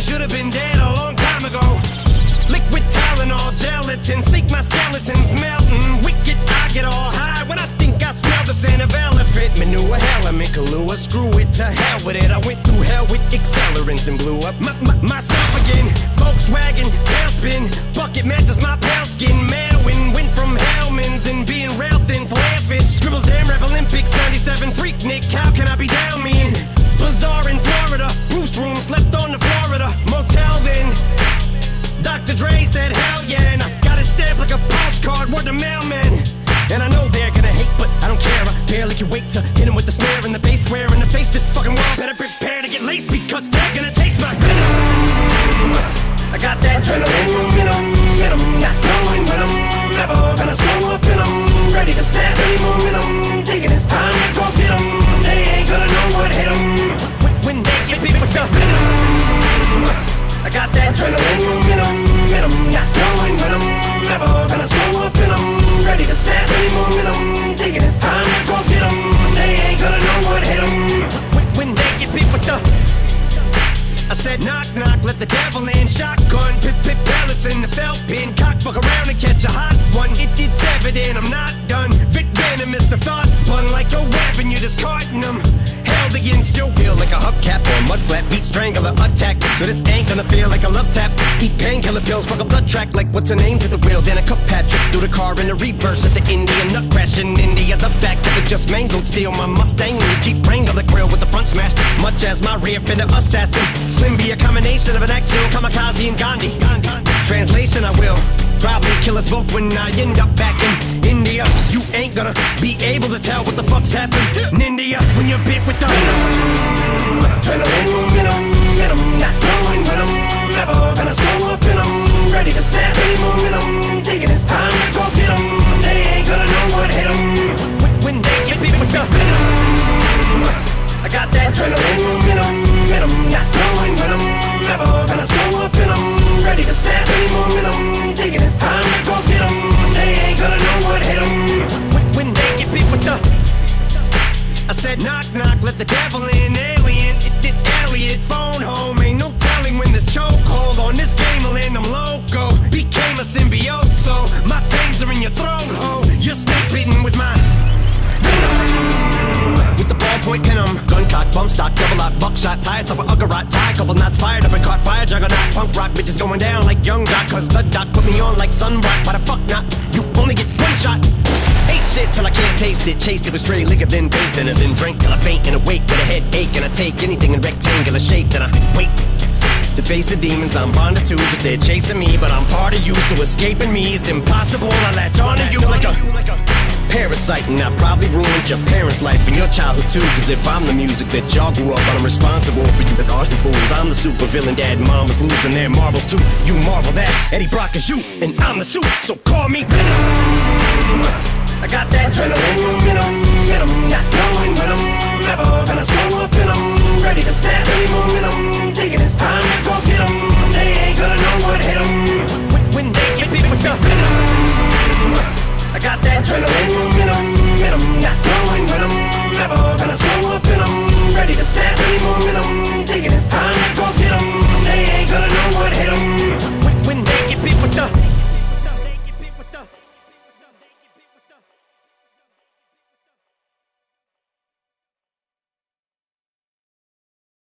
should have been dead a long time ago. Liquid Tylenol, gelatin, sneak my skeletons melting. Wicked, I get all high when I think I smell the scent of elephant manure. Element Kahlua, screw it to hell with it. I went through hell with accelerants and blew up my, my, myself again. Volkswagen, tailspin, bucket matches my pale skin. Mailwin, went from Hellman's and being rail thin, flare fish. Scribbles Jam Rap Olympics, 97 Freaknik. How can I be down mean? Like a postcard, word to mailman. And I know they're gonna hate, but I don't care. I barely can wait to hit him with the snare and the bass square in the face. This fucking world better prepare to get laced because they're gonna taste my venom. I got that adrenaline momentum, momentum, not knowing when I'm never gonna slow up and I'm ready to snap said knock knock, let the devil in. Shotgun, pip pip pellets in the felt pin. Cock fuck around and catch a hot one. It, it's evident I'm not done. Vic venomous, the thought spun like a and you're discarding them. Held against your like a hubcap or a mud flat beat strangler attack. So this ain't gonna feel like a love tap. Eat painkiller pills, fuck a blood track like what's her name's at the wheel. Then a cup Patrick through the car in the reverse at the Indian nut crash in India. The back of the just mangled steel. My Mustang and the Jeep Wrangler grill with the front smashed. Much as my rear fender assassin. Slim be a combination of an actual kamikaze and Gandhi. Translation, I will probably kill us both when I end up back in India. You ain't gonna be able to tell what the fuck's happened in India when you're bit with the knock knock, let the devil in, alien. It did Elliot, phone home. Ain't no telling when this chokehold on this game will end. I'm loco, became a symbiote, so my fangs are in your throat, ho. You're snake bitten with my with the ballpoint pin 'em. Gun cock, bump stock, double lock, buckshot, tie, thumper, uggerot, tie, couple knots fired up and caught fire, juggernaut, punk rock, bitches going down like young jock, cause the doc put me on like sun rock. Why the fuck not? You only get one shot. Ate shit till I can't taste it, chased it with stray liquor, then bathed in it, then drank till I faint and awake with a headache, and I take anything in rectangular shape, then I wait. To face the demons. I'm bonded to Cause they're chasing me But I'm part of you So escaping me is impossible. I latch onto you like a parasite And I probably ruined your parents' life and your childhood too. Cause if I'm the music that y'all grew up on I'm responsible for you. The Austin fools I'm the super villain dad mom is losing their marbles too. You marvel that Eddie Brock is you And I'm the suit. So call me Venom I got that adrenaline momentum, momentum, not knowing when I'm never gonna slow up in them. Ready to snap any momentum, thinking it's time to go get them. They ain't gonna know what hit them. When they get beat with the venom, I got that adrenaline momentum, momentum, not knowing when I'm